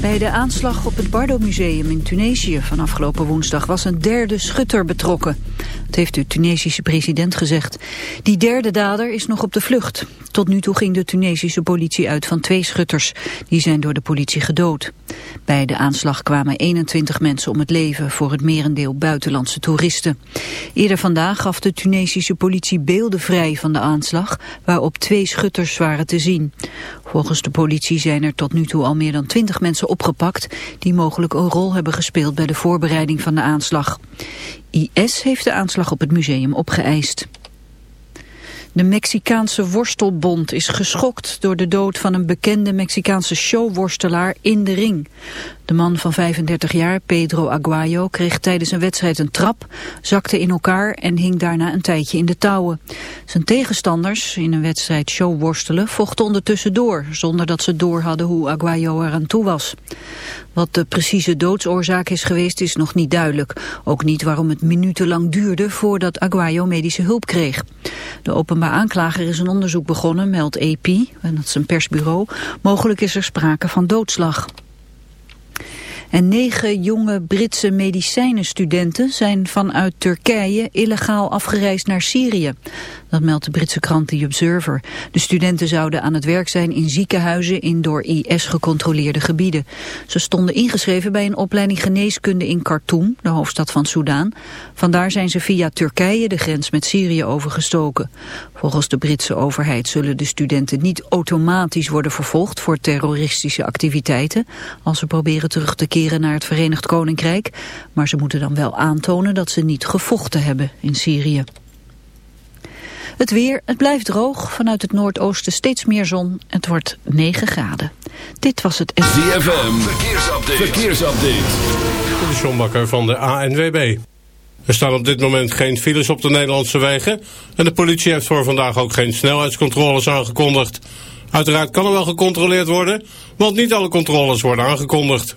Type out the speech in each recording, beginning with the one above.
Bij de aanslag op het Bardo Museum in Tunesië van afgelopen woensdag was een derde schutter betrokken. Dat heeft de Tunesische president gezegd. Die derde dader is nog op de vlucht. Tot nu toe ging de Tunesische politie uit van twee schutters. Die zijn door de politie gedood. Bij de aanslag kwamen 21 mensen om het leven voor het merendeel buitenlandse toeristen. Eerder vandaag gaf de Tunesische politie beelden vrij van de aanslag waarop twee schutters waren te zien. Volgens de politie zijn er tot nu toe al meer dan 20 mensen opgepakt die mogelijk een rol hebben gespeeld bij de voorbereiding van de aanslag. IS heeft de aanslag op het museum opgeëist. De Mexicaanse Worstelbond is geschokt door de dood van een bekende Mexicaanse showworstelaar in de ring. De man van 35 jaar, Pedro Aguayo, kreeg tijdens een wedstrijd een trap, zakte in elkaar en hing daarna een tijdje in de touwen. Zijn tegenstanders in een wedstrijd showworstelen vochten ondertussen door, zonder dat ze door hadden hoe Aguayo eraan toe was. Wat de precieze doodsoorzaak is geweest is nog niet duidelijk. Ook niet waarom het minutenlang duurde voordat Aguayo medische hulp kreeg. De openbaar aanklager is een onderzoek begonnen, meldt AP, en dat is een persbureau. Mogelijk is er sprake van doodslag. En negen jonge Britse medicijnenstudenten zijn vanuit Turkije illegaal afgereisd naar Syrië. Dat meldt de Britse krant The Observer. De studenten zouden aan het werk zijn in ziekenhuizen in door IS gecontroleerde gebieden. Ze stonden ingeschreven bij een opleiding geneeskunde in Khartoum, de hoofdstad van Soudaan. Vandaar zijn ze via Turkije de grens met Syrië overgestoken. Volgens de Britse overheid zullen de studenten niet automatisch worden vervolgd voor terroristische activiteiten als ze proberen terug te keren naar het Verenigd Koninkrijk. Maar ze moeten dan wel aantonen dat ze niet gevochten hebben in Syrië. Het weer, het blijft droog. Vanuit het noordoosten steeds meer zon. Het wordt 9 graden. Dit was het... ZFM, verkeersupdate. verkeersupdate. De Sjombakker van de ANWB. Er staan op dit moment geen files op de Nederlandse wegen. En de politie heeft voor vandaag ook geen snelheidscontroles aangekondigd. Uiteraard kan er wel gecontroleerd worden, want niet alle controles worden aangekondigd.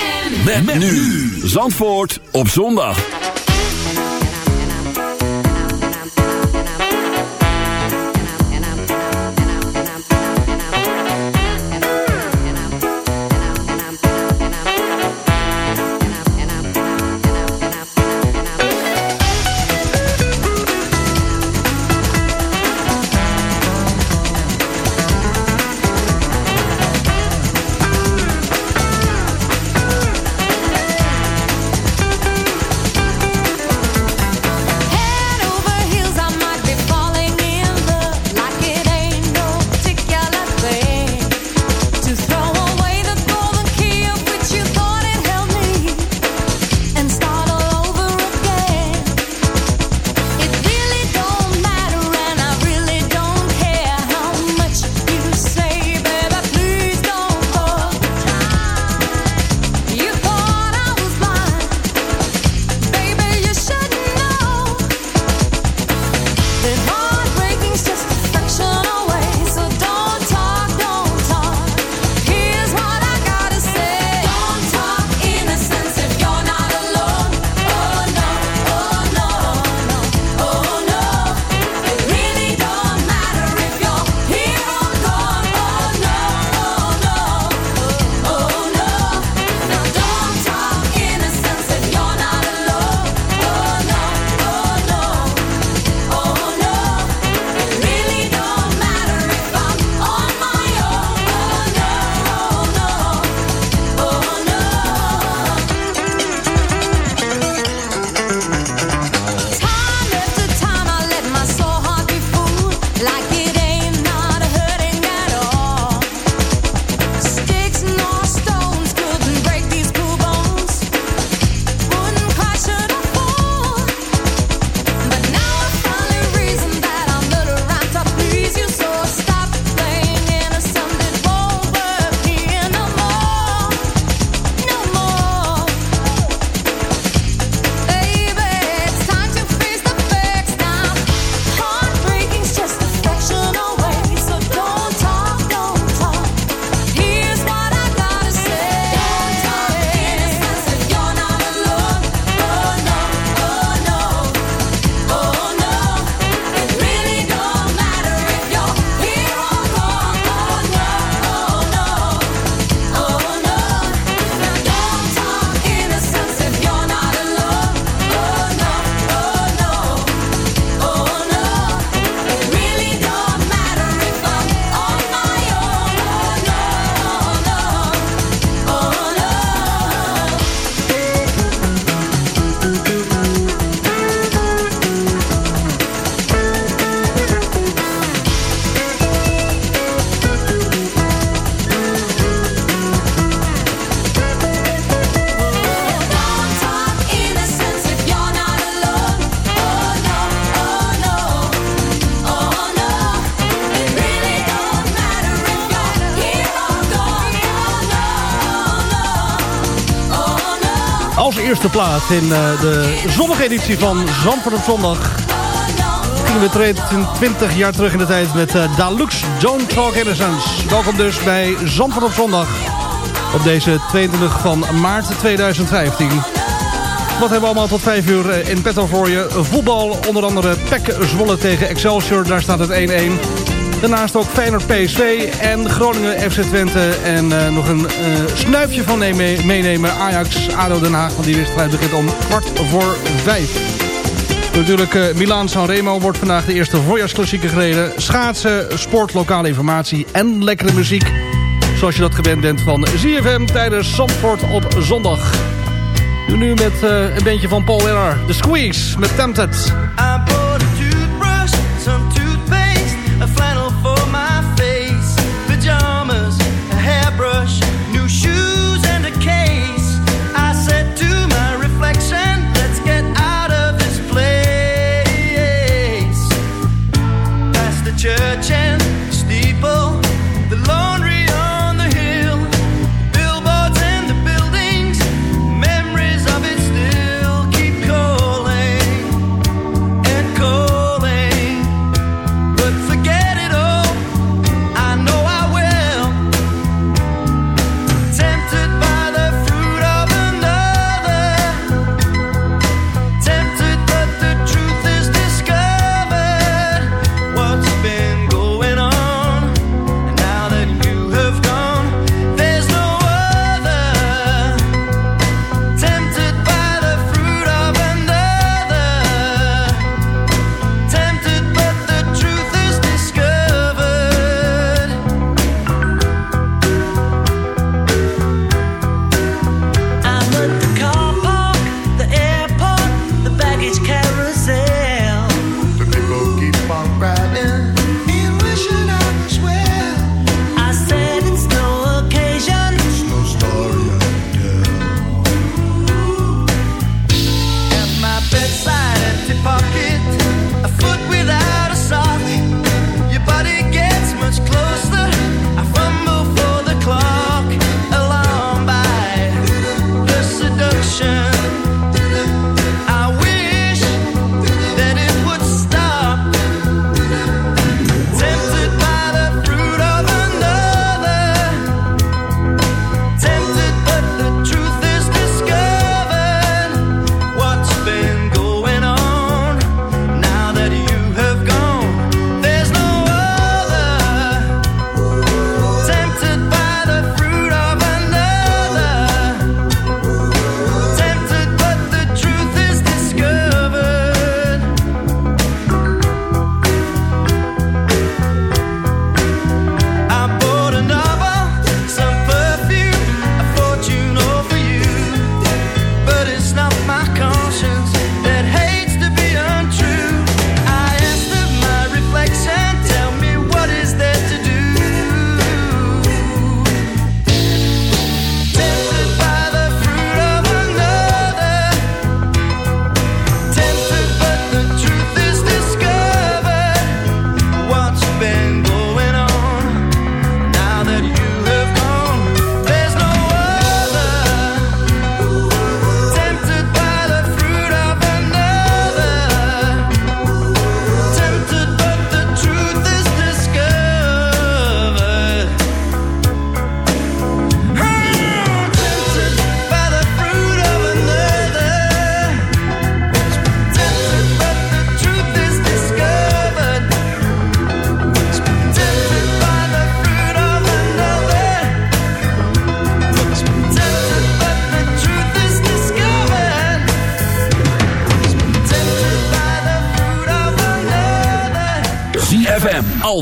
Met, met nu. Zandvoort op zondag. In uh, de zonnige editie van Zandvoort op zondag. We 20 jaar terug in de tijd met uh, Dalux Don't Talk Innocence. Welkom dus bij Zandvoort op zondag op deze 22 van maart 2015. Wat hebben we allemaal tot 5 uur eh, in petto voor je? Voetbal, onder andere PEC Zwolle tegen Excelsior, daar staat het 1-1. Daarnaast ook Feyenoord PSV en Groningen FC Twente. En uh, nog een uh, snuifje van meenemen. Ajax, ADO Den Haag. Want die wedstrijd begint om kwart voor vijf. Natuurlijk uh, Milaan San Remo wordt vandaag de eerste voorjaarsklassieker gereden. Schaatsen, sport, lokale informatie en lekkere muziek. Zoals je dat gewend bent van ZFM tijdens Zandvoort op zondag. Nu met een bandje van Paul Weller. The Squeeze met Tempted. Al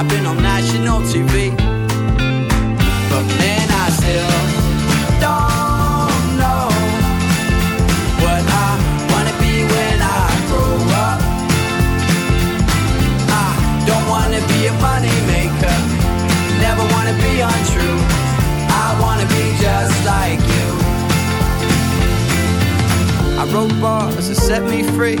I've been on national TV, but man, I still don't know what I wanna be when I grow up. I don't wanna be a money maker, never wanna be untrue. I wanna be just like you. I wrote bars that set me free.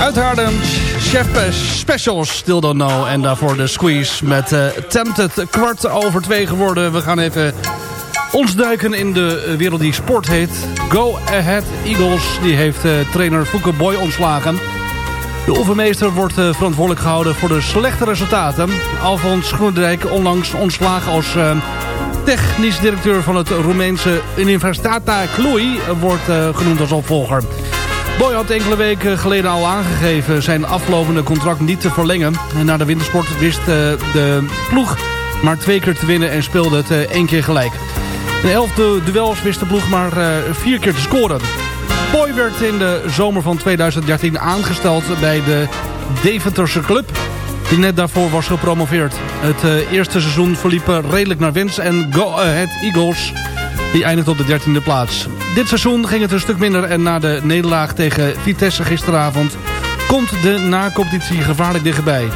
Uit Haarlem, Chef Specials, Still Don't Know. En daarvoor de Squeeze met uh, Tempted. Kwart over twee geworden. We gaan even ons duiken in de eh, wereld die sport heet. Go Ahead Eagles, die heeft uh, trainer Fouke Boy ontslagen. De oefenmeester wordt uh, verantwoordelijk gehouden voor de slechte resultaten. Alfons Groenendijk onlangs ontslagen als technisch directeur van het Roemeense Universitata Cluj... wordt genoemd als opvolger. Boy had enkele weken geleden al aangegeven zijn aflopende contract niet te verlengen. En na de wintersport wist de ploeg maar twee keer te winnen en speelde het één keer gelijk. In elfde duels wist de ploeg maar vier keer te scoren. Boy werd in de zomer van 2013 aangesteld bij de Deventerse club. Die net daarvoor was gepromoveerd. Het eerste seizoen verliep redelijk naar wens. En Go Eagles die eindigt op de 13e plaats. Dit seizoen ging het een stuk minder. En na de nederlaag tegen Vitesse gisteravond... komt de na-competitie gevaarlijk dichterbij.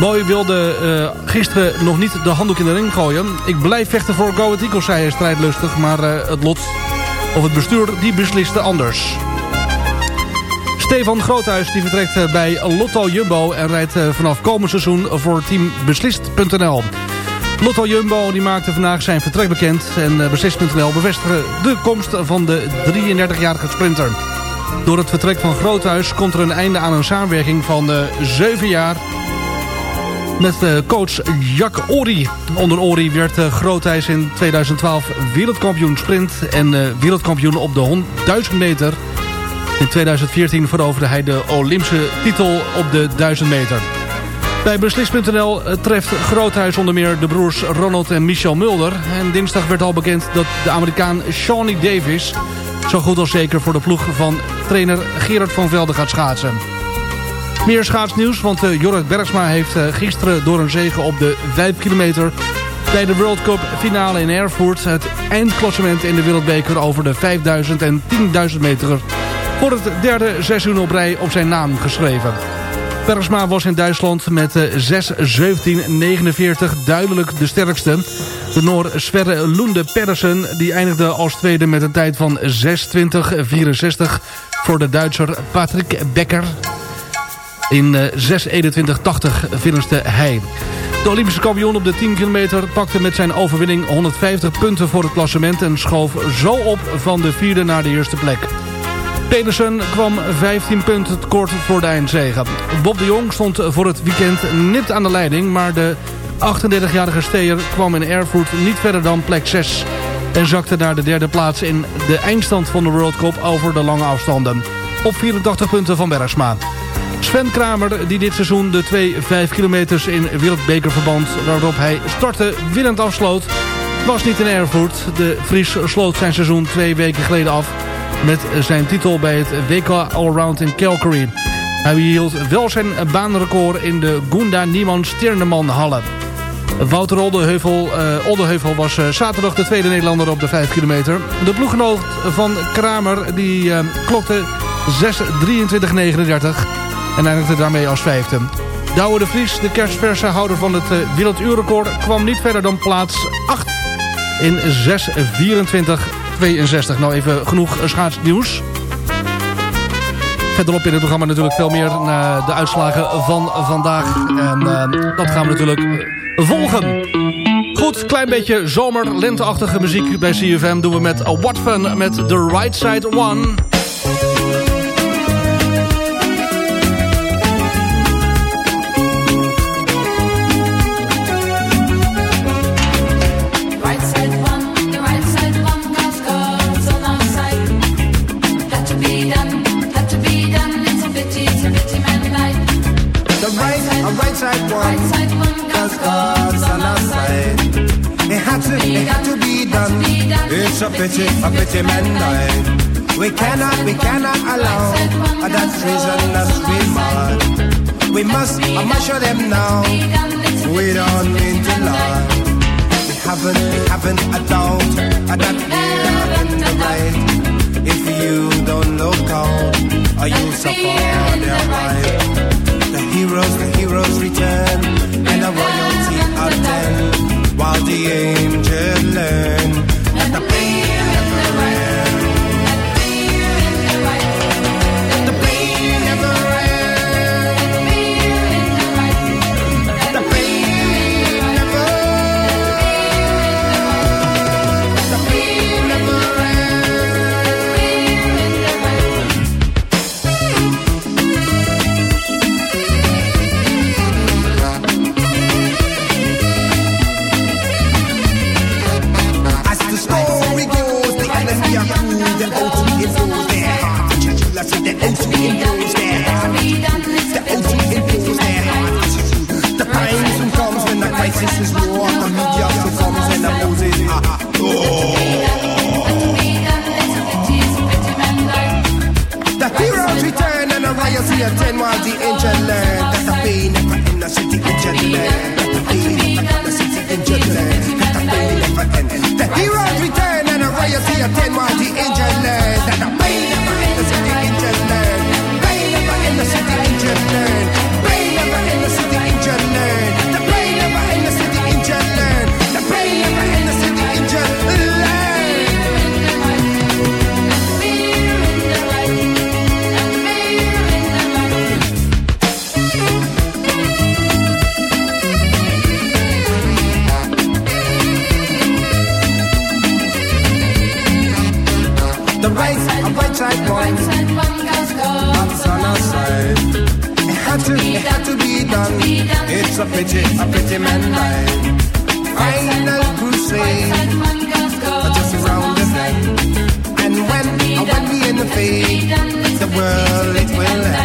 Boy wilde uh, gisteren nog niet de handdoek in de ring gooien. Ik blijf vechten voor Go Ahead Eagles, zei hij strijdlustig. Maar uh, het lot of het bestuur die besliste anders. Stefan Groothuis die vertrekt bij Lotto Jumbo en rijdt vanaf komend seizoen voor team Beslist.nl. Lotto Jumbo die maakte vandaag zijn vertrek bekend en Beslist.nl bevestigde de komst van de 33-jarige sprinter. Door het vertrek van Groothuis komt er een einde aan een samenwerking van 7 jaar met coach Jack Ori. Onder Ori werd Groothuis in 2012 wereldkampioen sprint en wereldkampioen op de 1000 meter. In 2014 veroverde hij de Olympische titel op de 1000 meter. Bij Beslis.nl treft Groothuis onder meer de broers Ronald en Michel Mulder. En dinsdag werd al bekend dat de Amerikaan Shawnee Davis... zo goed als zeker voor de ploeg van trainer Gerard van Velde gaat schaatsen. Meer schaatsnieuws, want uh, Jorrit Bergsma heeft uh, gisteren door een zege op de 5 kilometer... bij de World Cup finale in Erfurt het eindklassement in de wereldbeker over de 5000 en 10.000 meter... voor het derde seizoen op rij op zijn naam geschreven. Persma was in Duitsland met 6-17-49 duidelijk de sterkste. De Noor Sverre Lunde Pedersen die eindigde als tweede met een tijd van 6-20-64 voor de Duitser Patrick Becker. In 6-21-80 finishte hij. De Olympische kampioen op de 10 kilometer pakte met zijn overwinning 150 punten voor het klassement... en schoof zo op van de vierde naar de eerste plek. Pedersen kwam 15 punten tekort voor de eindzege. Bob de Jong stond voor het weekend nipt aan de leiding... maar de 38-jarige steer kwam in Erfurt niet verder dan plek 6... en zakte naar de derde plaats in de eindstand van de World Cup over de lange afstanden. Op 84 punten van Bergsma. Sven Kramer, die dit seizoen de twee 5 kilometers in wereldbekerverband... waarop hij startte winnend afsloot, was niet in Erfurt. De Fries sloot zijn seizoen twee weken geleden af... met zijn titel bij het WK Allround in Calgary. Hij hield wel zijn baanrecord in de Gunda Niemann Stirneman Halle. Wouter Oldeheuvel, uh, Oldeheuvel was uh, zaterdag de tweede Nederlander op de 5 kilometer. De ploeggenoot van Kramer die uh, klokte 6.23.39 en eindigde daarmee als vijfde. Douwe de Vries, de kerstverse houder van het werelduurrecord... kwam niet verder dan plaats 8 in 6.24.62. Nou even genoeg schaatsnieuws. Verderop in het programma natuurlijk veel meer naar de uitslagen van vandaag. En uh, dat gaan we natuurlijk volgen. Goed, klein beetje zomer, lenteachtige muziek bij CFM doen we met What Fun met The Right Side One... It's a pity, a pity man died. We cannot, we cannot allow that treason us we mad. We must, I must show them now. We don't mean to lie. We haven't, we haven't a doubt that we're in the right. If you don't look out, or you suffer their right. The heroes, the heroes return, and the royalty attend, while the angels learn the pain The. The soon comes when the crisis is the media soon comes The heroes return and the attend while the angel learns that the pain never in the city in the pain never in the city in the pain never end. The heroes return and the attend while the that the done. It's a pity, a pity man life. Final crusade, just around the bend. And when, when we in the fade, the world it will end.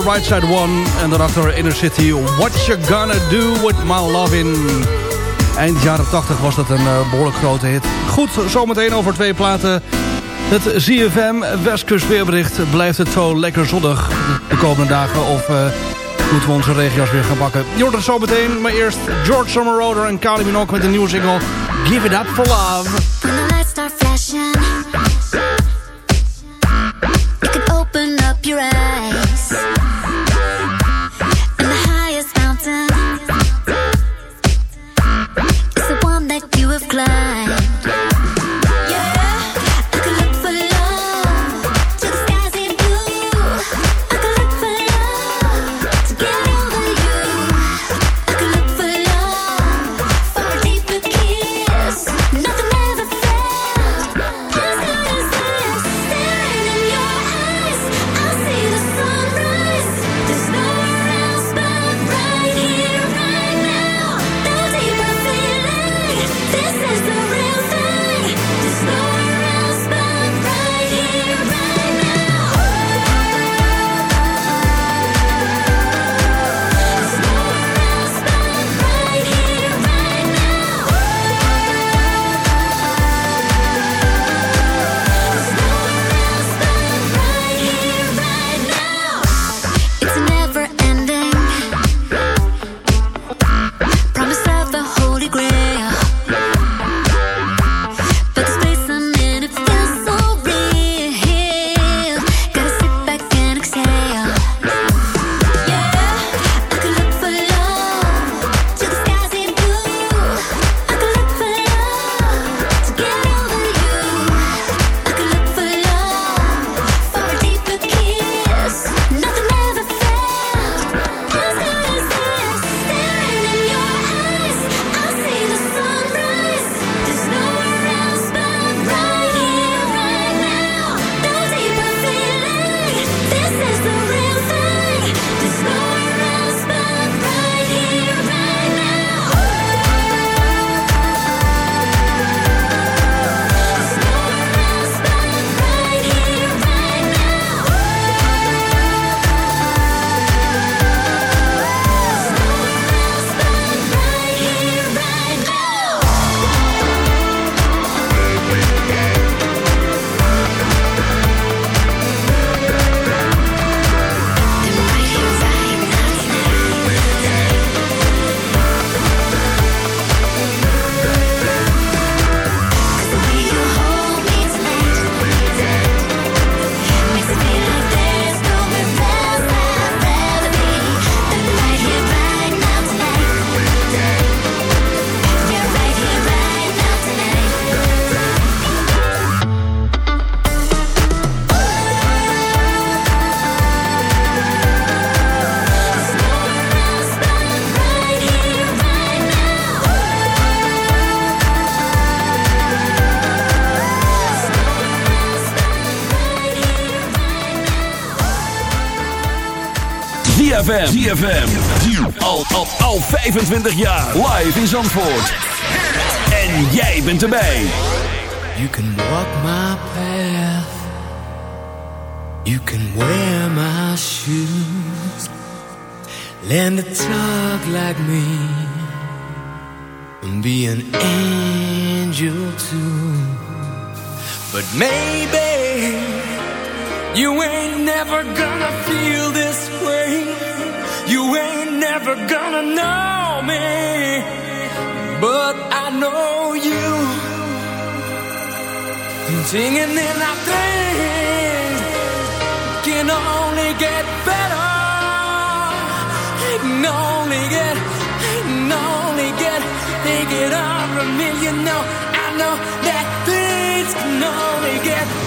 Right Side One. En daarachter Inner City. What You Gonna Do With My Lovin'. Eind jaren 80 was dat een uh, behoorlijk grote hit. Goed, zometeen over twee platen. Het ZFM Westkust weerbericht. Blijft het zo lekker zonnig de komende dagen? Of uh, moeten we onze regio's weer gaan bakken? Je het zo meteen. Maar eerst George Summer Roder en Kylie Minogue met een nieuwe single. Give It Up For Love. 25 jaar. Live in Zandvoort. En jij bent erbij. You can walk my path. You can wear my shoes. Learn to talk like me. And be an angel too. But maybe you ain't never gonna feel this way. You ain't never gonna know me. But I know you. Singing in our things can only get better. It can only get, it can only get, take it on from me. You know, I know that things can only get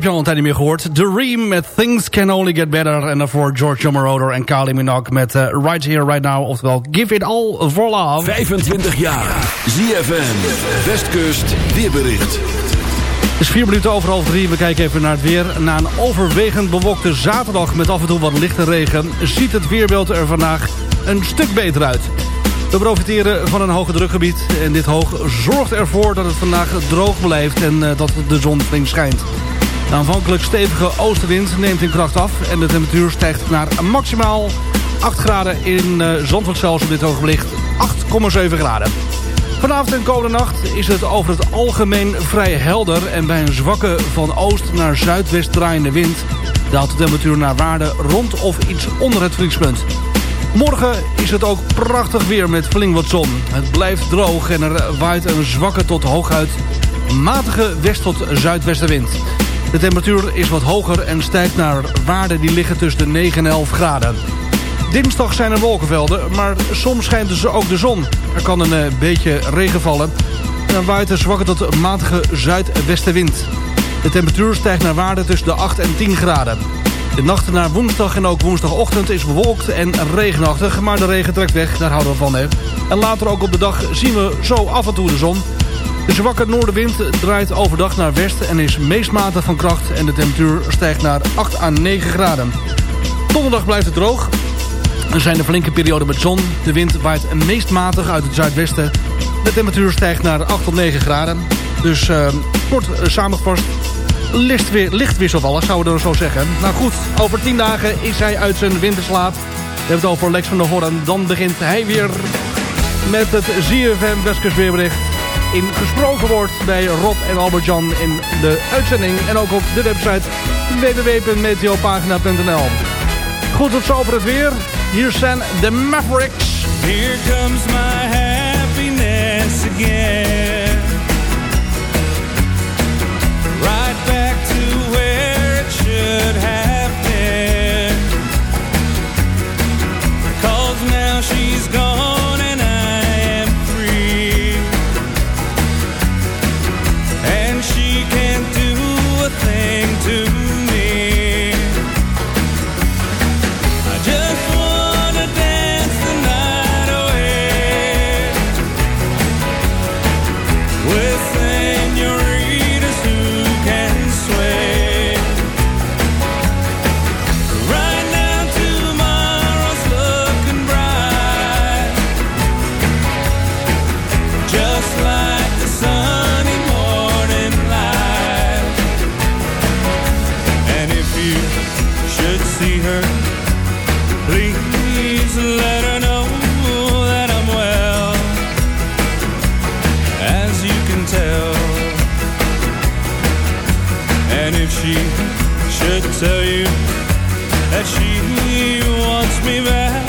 heb je al een tijd niet meer gehoord. The Ream met Things Can Only Get Better. En daarvoor George Moroder en Kylie Minogue met eh, Right Here, Right Now. Oftewel Give It All For Love. 25 jaar. ZFM. Westkust weerbericht. Het is vier minuten over half drie. We kijken even naar het weer. Na een overwegend bewolkte zaterdag met af en toe wat lichte regen... ziet het weerbeeld er vandaag een stuk beter uit. We profiteren van een hoge drukgebied. En dit hoog zorgt ervoor dat het vandaag droog blijft... en eh, dat de zon flink schijnt. De aanvankelijk stevige oostenwind neemt in kracht af... en de temperatuur stijgt naar maximaal 8 graden in uh, Zandvoort zelfs op dit ogenblik 8,7 graden. Vanavond en komende nacht is het over het algemeen vrij helder... en bij een zwakke van oost naar zuidwest draaiende wind... daalt de temperatuur naar waarde rond of iets onder het vriespunt. Morgen is het ook prachtig weer met flink wat zon. Het blijft droog en er waait een zwakke tot hooguit matige west- tot zuidwestenwind. De temperatuur is wat hoger en stijgt naar waarden die liggen tussen de 9 en 11 graden. Dinsdag zijn er wolkenvelden, maar soms schijnt dus ook de zon. Er kan een eh, beetje regen vallen. En dan waait een zwakke tot matige zuidwestenwind. De temperatuur stijgt naar waarden tussen de 8 en 10 graden. De nacht naar woensdag en ook woensdagochtend is bewolkt en regenachtig. Maar de regen trekt weg, daar houden we van. Hè. En later ook op de dag zien we zo af en toe de zon. De zwakke noordenwind draait overdag naar west en is meest matig van kracht. En de temperatuur stijgt naar 8 à 9 graden. Donderdag blijft het droog. Er zijn een flinke periode met zon. De wind waait meest matig uit het zuidwesten. De temperatuur stijgt naar 8 tot 9 graden. Dus uh, kort uh, samengevat, licht, weer, licht wisselvallig, zouden we zo zeggen. Nou goed, over 10 dagen is hij uit zijn winterslaap. We hebben het over Lex van der Hoorn. Dan begint hij weer met het ZFM Westkust weerbericht. In gesproken woord bij Rob en Albert-Jan in de uitzending. En ook op de website www.meteopagina.nl Goed, tot zo over het weer. Hier zijn de Mavericks. Here comes my happiness again. Right back to where should now she's gone me back,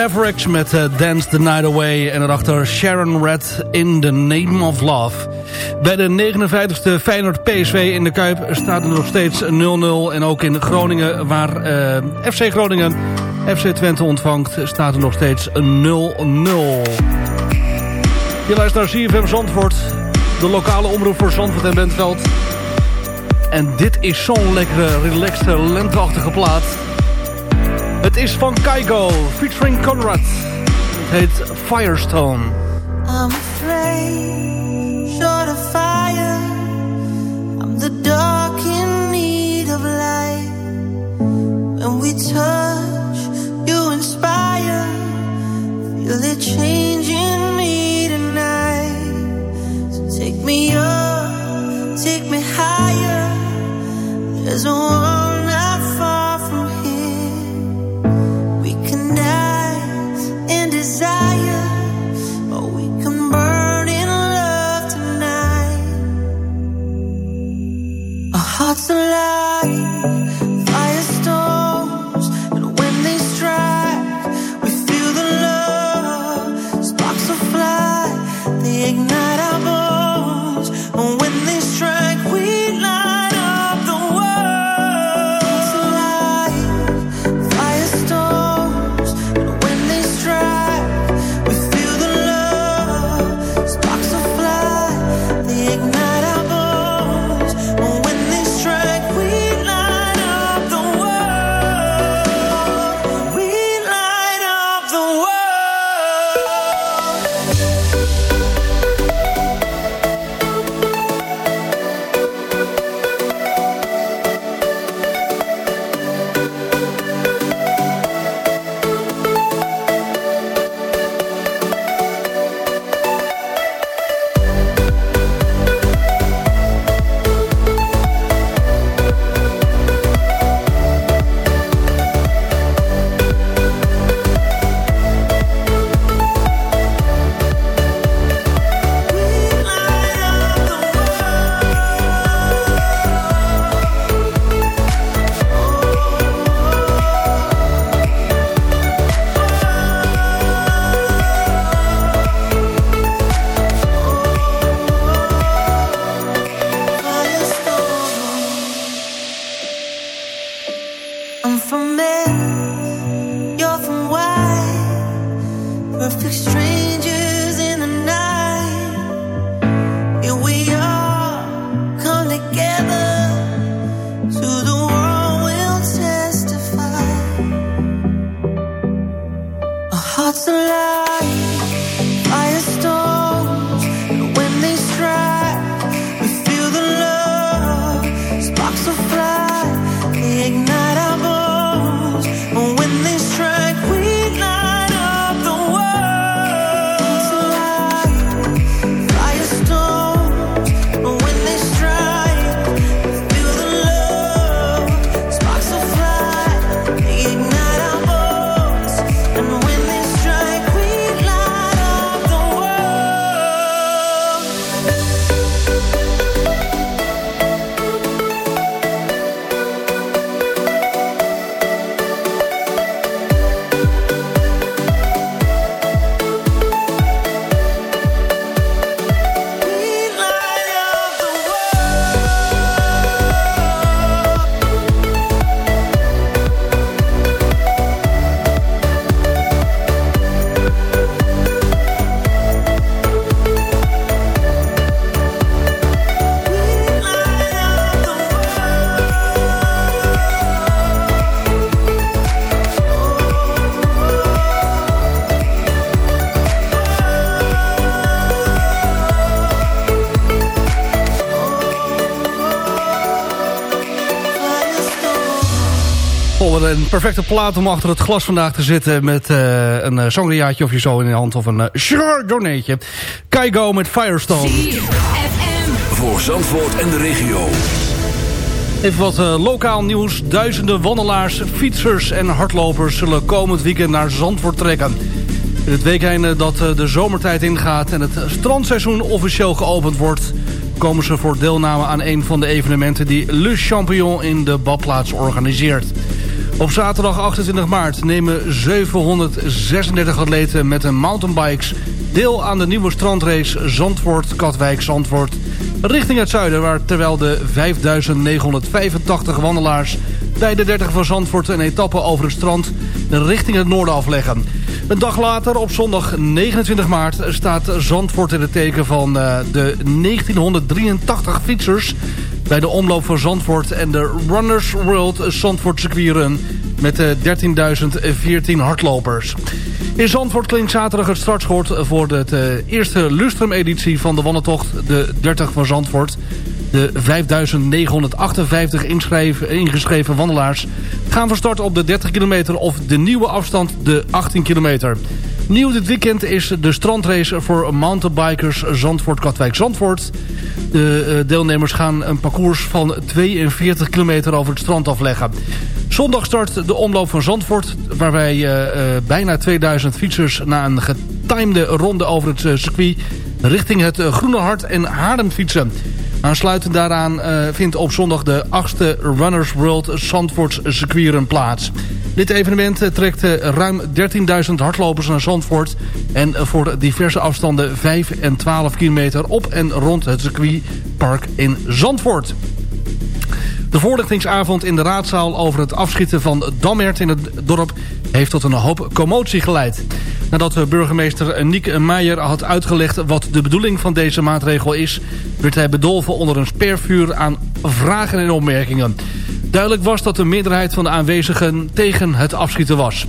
Mavericks met uh, Dance the Night Away. En daarachter Sharon Red in the Name of Love. Bij de 59e Feyenoord PSV in de Kuip staat er nog steeds 0-0. En ook in Groningen, waar uh, FC Groningen FC Twente ontvangt, staat er nog steeds 0-0. Je luistert naar CFM Zandvoort. De lokale omroep voor Zandvoort en Bentveld. En dit is zo'n lekkere, relaxte, lenteachtige plaat. Het is van Kaigo, featuring Conrad. Het heet Firestone. I'm afraid, short of fire. I'm the dark in need of light. When we touch, you inspire. Feel it changing me tonight. So take me up, take me higher. There's a een perfecte plaat om achter het glas vandaag te zitten... met eh, een sangriaatje of je zo in de hand of een uh, chardonnaytje. Kaigo met Firestone. Voor Zandvoort en de regio. Even wat uh, lokaal nieuws. Duizenden wandelaars, fietsers en hardlopers... zullen komend weekend naar Zandvoort trekken. In het weekende dat de zomertijd ingaat... en het strandseizoen officieel geopend wordt... komen ze voor deelname aan een van de evenementen... die Le Champion in de badplaats organiseert. Op zaterdag 28 maart nemen 736 atleten met een mountainbikes... deel aan de nieuwe strandrace Zandvoort-Katwijk-Zandvoort... richting het zuiden... waar terwijl de 5985 wandelaars bij de 30 van Zandvoort... een etappe over het strand richting het noorden afleggen. Een dag later, op zondag 29 maart... staat Zandvoort in het teken van uh, de 1983 fietsers bij de omloop van Zandvoort en de Runners World Zandvoort Run met de 13.014 hardlopers. In Zandvoort klinkt zaterdag het startschot voor de uh, eerste Lustrum-editie van de wandeltocht, de 30 van Zandvoort. De 5.958 ingeschreven wandelaars gaan van start op de 30 kilometer of de nieuwe afstand de 18 kilometer. Nieuw dit weekend is de strandrace voor mountainbikers Zandvoort-Katwijk-Zandvoort. De uh, deelnemers gaan een parcours van 42 kilometer over het strand afleggen. Zondag start de omloop van Zandvoort... waarbij uh, uh, bijna 2000 fietsers na een getimede ronde over het circuit... richting het Groene Hart en Haarlem fietsen. Aansluitend daaraan vindt op zondag de 8e Runners World Zandvoorts circuitrun plaats. Dit evenement trekt uh, ruim 13.000 hardlopers naar Zandvoort... en voor diverse afstanden 5 en 12 kilometer op en rond het circuitpark in Zandvoort. De voorlichtingsavond in de raadzaal over het afschieten van Dammert in het dorp... heeft tot een hoop commotie geleid. Nadat burgemeester Niek Meijer had uitgelegd wat de bedoeling van deze maatregel is... werd hij bedolven onder een spervuur aan vragen en opmerkingen. Duidelijk was dat de meerderheid van de aanwezigen tegen het afschieten was.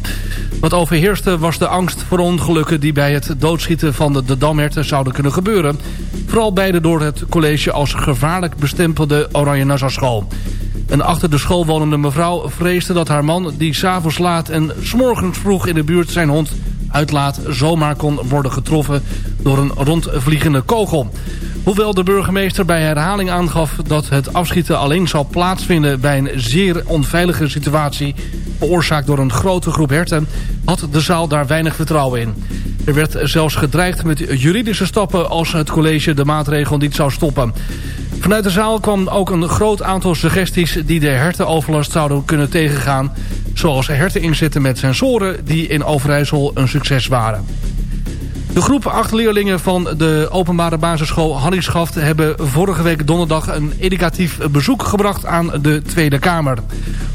Wat overheerste was de angst voor ongelukken die bij het doodschieten van de, de damherten zouden kunnen gebeuren. Vooral bij de door het college als gevaarlijk bestempelde Oranje Nassau school. Een achter de school wonende mevrouw vreesde dat haar man... die s'avonds laat en s'morgens vroeg in de buurt zijn hond uitlaat... zomaar kon worden getroffen door een rondvliegende kogel. Hoewel de burgemeester bij herhaling aangaf dat het afschieten alleen zal plaatsvinden... bij een zeer onveilige situatie veroorzaakt door een grote groep herten... had de zaal daar weinig vertrouwen in. Er werd zelfs gedreigd met juridische stappen als het college de maatregel niet zou stoppen. Vanuit de zaal kwam ook een groot aantal suggesties die de hertenoverlast zouden kunnen tegengaan. Zoals herten inzetten met sensoren die in Overijssel een succes waren. De groep acht leerlingen van de openbare basisschool Hanningschaft... hebben vorige week donderdag een educatief bezoek gebracht aan de Tweede Kamer.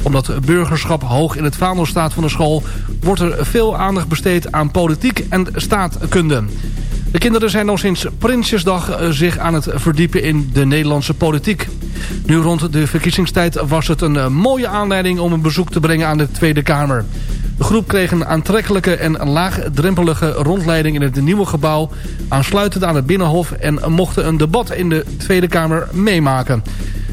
Omdat burgerschap hoog in het vaandel staat van de school... wordt er veel aandacht besteed aan politiek en staatkunde. De kinderen zijn al sinds Prinsjesdag eh, zich aan het verdiepen in de Nederlandse politiek. Nu rond de verkiezingstijd was het een eh, mooie aanleiding om een bezoek te brengen aan de Tweede Kamer. De groep kreeg een aantrekkelijke en laagdrempelige rondleiding in het nieuwe gebouw... aansluitend aan het Binnenhof en mochten een debat in de Tweede Kamer meemaken.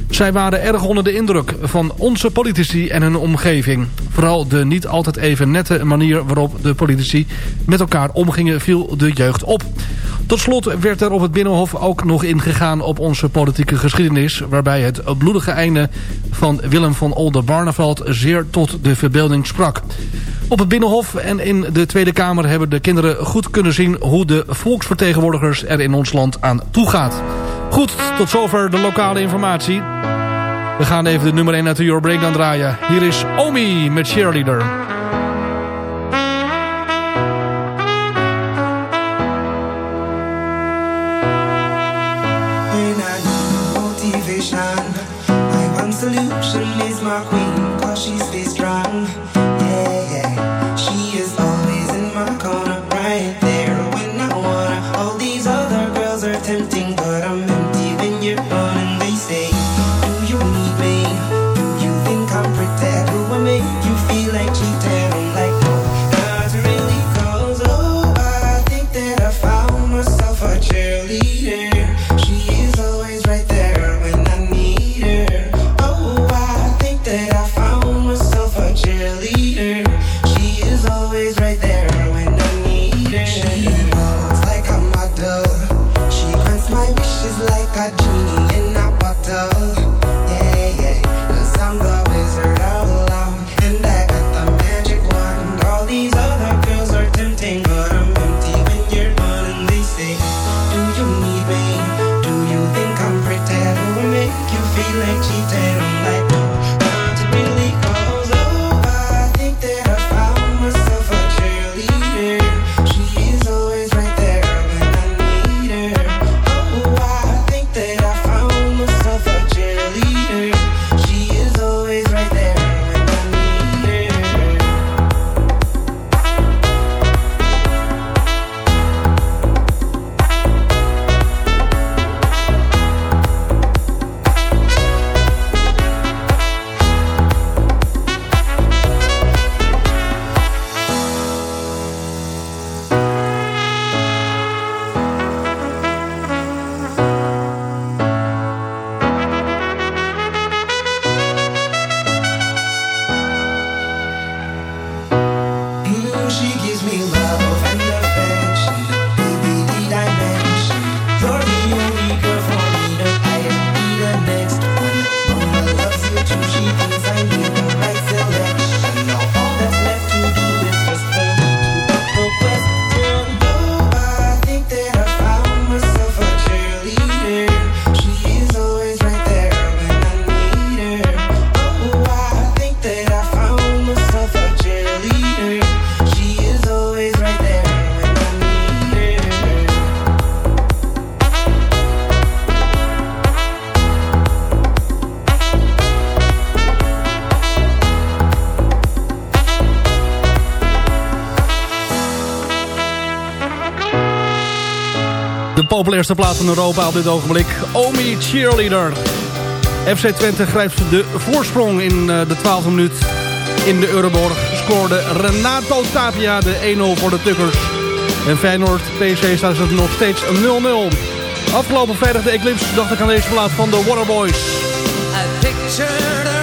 Zij waren erg onder de indruk van onze politici en hun omgeving. Vooral de niet altijd even nette manier waarop de politici met elkaar omgingen viel de jeugd op. Tot slot werd er op het Binnenhof ook nog ingegaan op onze politieke geschiedenis... waarbij het bloedige einde van Willem van Oldenbarneveld zeer tot de verbeelding sprak. Op het Binnenhof en in de Tweede Kamer hebben de kinderen goed kunnen zien... hoe de volksvertegenwoordigers er in ons land aan toe gaat. Goed, tot zover de lokale informatie. We gaan even de nummer 1 uit de Euro Breakdown draaien. Hier is Omi met Cheerleader. Solution is my queen, cause she stays strong. she gives me love. eerste plaats in Europa op dit ogenblik. Omi Cheerleader. FC Twente grijpt de voorsprong in eh, de 12e minuut. In de Euroborg scoorde Renato Tapia de 1-0 voor de Tukkers. En Feyenoord, PC staat er nog steeds 0-0. Afgelopen vrijdag de eclipse dacht ik aan deze plaats van de Waterboys. I